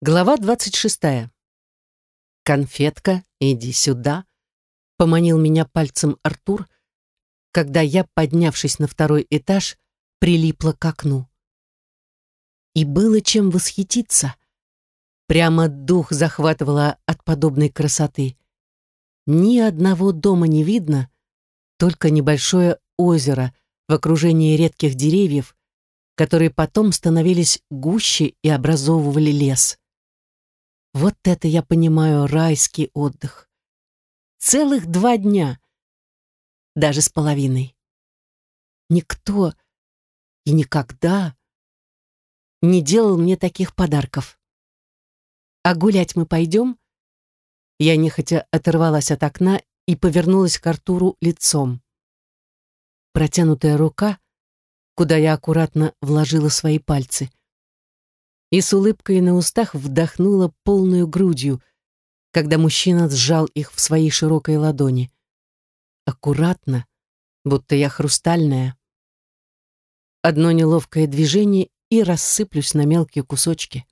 Глава двадцать шестая. «Конфетка, иди сюда», — поманил меня пальцем Артур, когда я, поднявшись на второй этаж, прилипла к окну. И было чем восхититься. Прямо дух захватывало от подобной красоты. Ни одного дома не видно, только небольшое озеро в окружении редких деревьев, которые потом становились гуще и образовывали лес. Вот это я понимаю райский отдых. Целых два дня. Даже с половиной. Никто и никогда не делал мне таких подарков. А гулять мы пойдем? Я нехотя оторвалась от окна и повернулась к Артуру лицом. Протянутая рука, куда я аккуратно вложила свои пальцы и с улыбкой на устах вдохнула полную грудью, когда мужчина сжал их в своей широкой ладони. Аккуратно, будто я хрустальная. Одно неловкое движение и рассыплюсь на мелкие кусочки.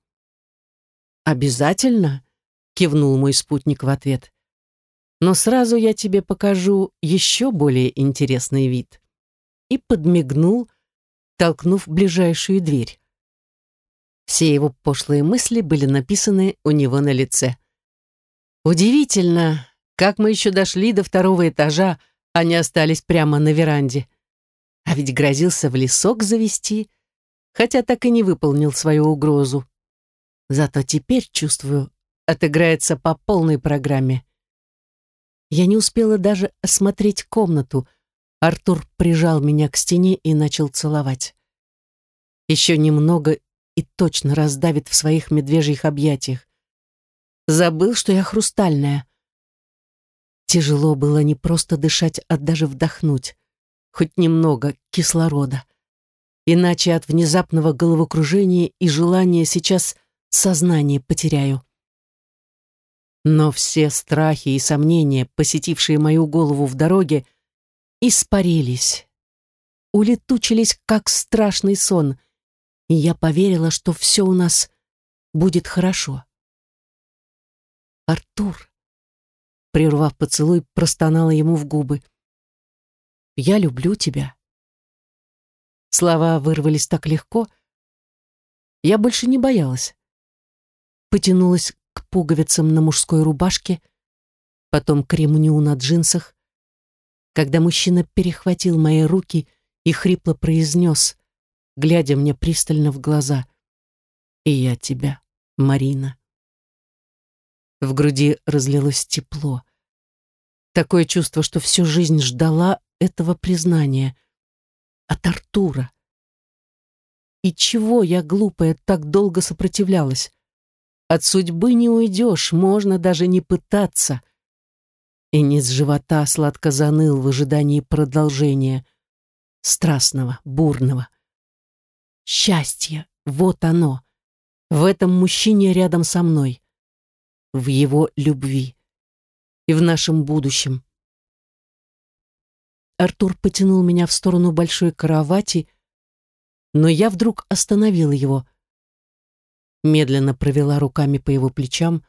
«Обязательно?» — кивнул мой спутник в ответ. «Но сразу я тебе покажу еще более интересный вид». И подмигнул, толкнув ближайшую дверь. Все его пошлые мысли были написаны у него на лице. Удивительно, как мы еще дошли до второго этажа, а не остались прямо на веранде. А ведь грозился в лесок завести, хотя так и не выполнил свою угрозу. Зато теперь, чувствую, отыграется по полной программе. Я не успела даже осмотреть комнату. Артур прижал меня к стене и начал целовать. Еще немного, и точно раздавит в своих медвежьих объятиях. Забыл, что я хрустальная. Тяжело было не просто дышать, а даже вдохнуть. Хоть немного кислорода. Иначе от внезапного головокружения и желания сейчас сознание потеряю. Но все страхи и сомнения, посетившие мою голову в дороге, испарились. Улетучились, как страшный сон, и я поверила, что все у нас будет хорошо. «Артур», прервав поцелуй, простонала ему в губы. «Я люблю тебя». Слова вырвались так легко. Я больше не боялась. Потянулась к пуговицам на мужской рубашке, потом к ремню на джинсах. Когда мужчина перехватил мои руки и хрипло произнес глядя мне пристально в глаза. «И я тебя, Марина». В груди разлилось тепло. Такое чувство, что всю жизнь ждала этого признания. От Артура. И чего я, глупая, так долго сопротивлялась? От судьбы не уйдешь, можно даже не пытаться. И низ живота сладко заныл в ожидании продолжения. Страстного, бурного. Счастье, вот оно. В этом мужчине рядом со мной. В его любви. И в нашем будущем. Артур потянул меня в сторону большой кровати, но я вдруг остановила его. Медленно провела руками по его плечам,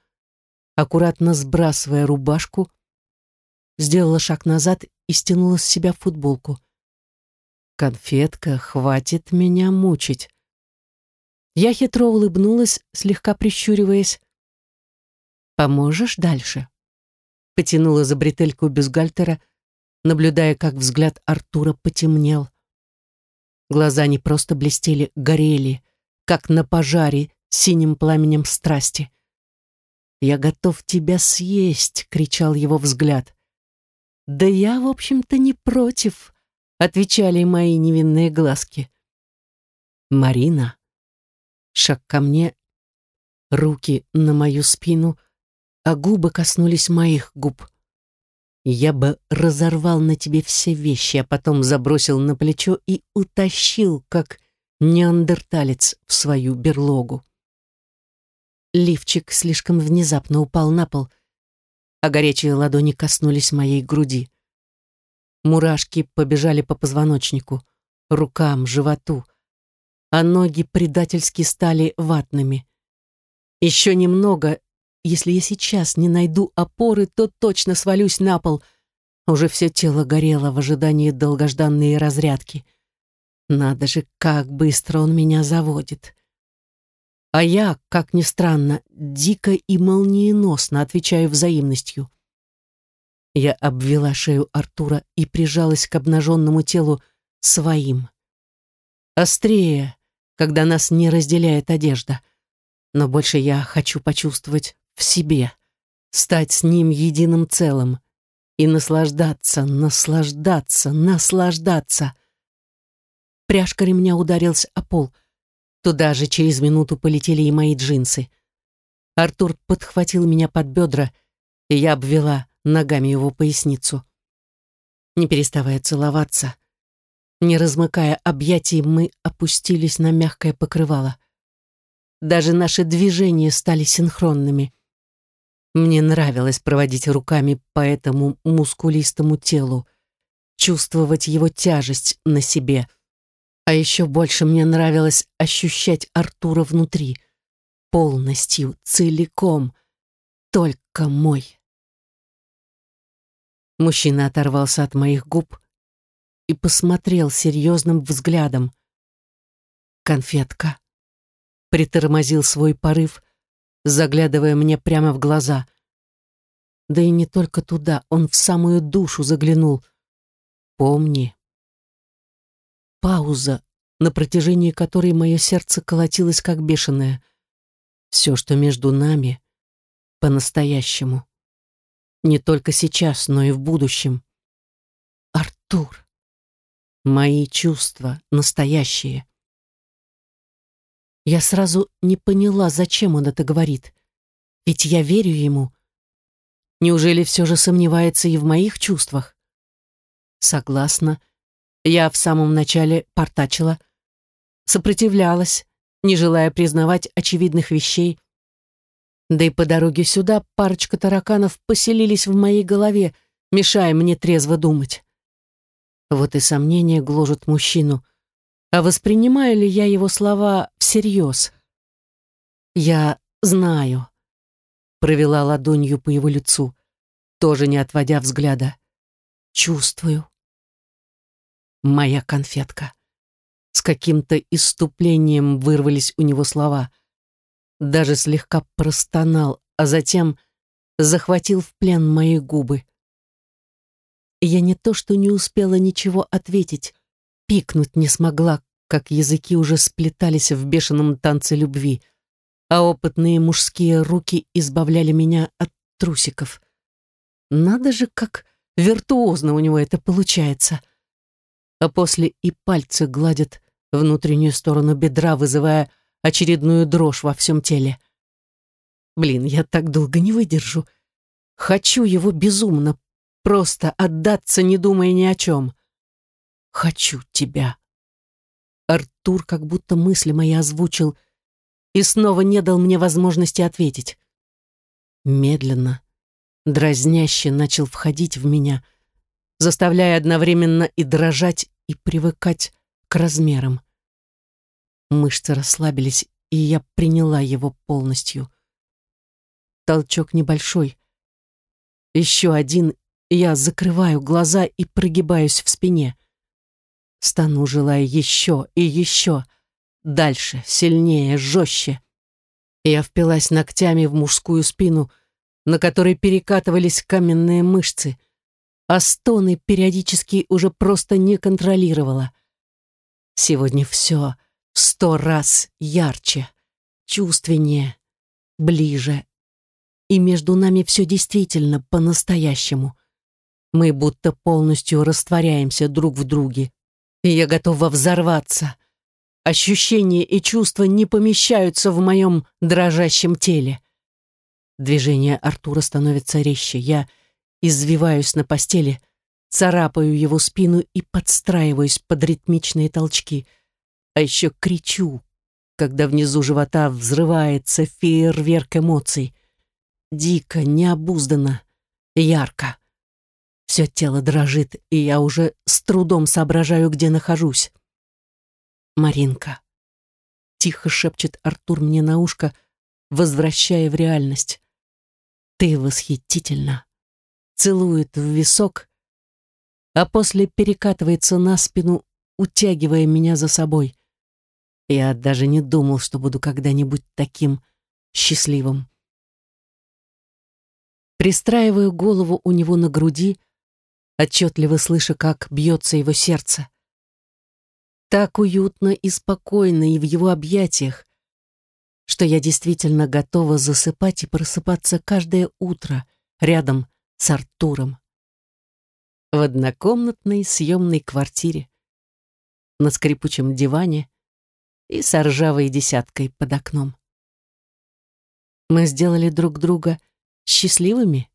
аккуратно сбрасывая рубашку, сделала шаг назад и стянула с себя футболку. «Конфетка, хватит меня мучить». Я хитро улыбнулась, слегка прищуриваясь. «Поможешь дальше?» Потянула за бретельку бюстгальтера, наблюдая, как взгляд Артура потемнел. Глаза не просто блестели, горели, как на пожаре синим пламенем страсти. «Я готов тебя съесть!» — кричал его взгляд. «Да я, в общем-то, не против», отвечали мои невинные глазки. Марина. Шаг ко мне, руки на мою спину, а губы коснулись моих губ. Я бы разорвал на тебе все вещи, а потом забросил на плечо и утащил, как неандерталец, в свою берлогу. Лифчик слишком внезапно упал на пол, а горячие ладони коснулись моей груди. Мурашки побежали по позвоночнику, рукам, животу, а ноги предательски стали ватными. Еще немного. Если я сейчас не найду опоры, то точно свалюсь на пол. Уже все тело горело в ожидании долгожданной разрядки. Надо же, как быстро он меня заводит. А я, как ни странно, дико и молниеносно отвечаю взаимностью. Я обвела шею Артура и прижалась к обнаженному телу своим. Острее, когда нас не разделяет одежда. Но больше я хочу почувствовать в себе, стать с ним единым целым и наслаждаться, наслаждаться, наслаждаться. Пряжка ремня ударилась о пол. Туда же через минуту полетели и мои джинсы. Артур подхватил меня под бедра, и я обвела ногами его поясницу. Не переставая целоваться, не размыкая объятий, мы опустились на мягкое покрывало. Даже наши движения стали синхронными. Мне нравилось проводить руками по этому мускулистому телу, чувствовать его тяжесть на себе. А еще больше мне нравилось ощущать Артура внутри, полностью, целиком, только мой. Мужчина оторвался от моих губ и посмотрел серьезным взглядом. «Конфетка», притормозил свой порыв, заглядывая мне прямо в глаза. Да и не только туда, он в самую душу заглянул. «Помни». Пауза, на протяжении которой мое сердце колотилось как бешеное. Все, что между нами, по-настоящему. Не только сейчас, но и в будущем. Артур. Мои чувства настоящие. Я сразу не поняла, зачем он это говорит. Ведь я верю ему. Неужели все же сомневается и в моих чувствах? Согласна. Я в самом начале портачила, сопротивлялась, не желая признавать очевидных вещей. Да и по дороге сюда парочка тараканов поселились в моей голове, мешая мне трезво думать. Вот и сомнения гложут мужчину — а воспринимаю ли я его слова всерьез? Я знаю. Провела ладонью по его лицу, тоже не отводя взгляда. Чувствую. Моя конфетка. С каким-то иступлением вырвались у него слова. Даже слегка простонал, а затем захватил в плен мои губы. Я не то что не успела ничего ответить, пикнуть не смогла, как языки уже сплетались в бешеном танце любви, а опытные мужские руки избавляли меня от трусиков. Надо же, как виртуозно у него это получается. А после и пальцы гладят внутреннюю сторону бедра, вызывая очередную дрожь во всем теле. Блин, я так долго не выдержу. Хочу его безумно, просто отдаться, не думая ни о чем. Хочу тебя. Артур как будто мысли мои озвучил и снова не дал мне возможности ответить. Медленно, дразняще начал входить в меня, заставляя одновременно и дрожать, и привыкать к размерам. Мышцы расслабились, и я приняла его полностью. Толчок небольшой. Еще один, я закрываю глаза и прогибаюсь в спине. Стану, желая еще и еще. Дальше, сильнее, жестче. Я впилась ногтями в мужскую спину, на которой перекатывались каменные мышцы, а стоны периодически уже просто не контролировала. Сегодня все сто раз ярче, чувственнее, ближе. И между нами все действительно по-настоящему. Мы будто полностью растворяемся друг в друге и я готова взорваться. Ощущения и чувства не помещаются в моем дрожащем теле. Движение Артура становится резче. Я извиваюсь на постели, царапаю его спину и подстраиваюсь под ритмичные толчки. А еще кричу, когда внизу живота взрывается фейерверк эмоций. Дико, необузданно, ярко. Все тело дрожит, и я уже с трудом соображаю, где нахожусь. «Маринка», — тихо шепчет Артур мне на ушко, возвращая в реальность. Ты восхитительна. Целует в висок, а после перекатывается на спину, утягивая меня за собой. Я даже не думал, что буду когда-нибудь таким счастливым. Пристраиваю голову у него на груди, отчетливо слыша, как бьется его сердце. Так уютно и спокойно и в его объятиях, что я действительно готова засыпать и просыпаться каждое утро рядом с Артуром. В однокомнатной съемной квартире, на скрипучем диване и с ржавой десяткой под окном. Мы сделали друг друга счастливыми?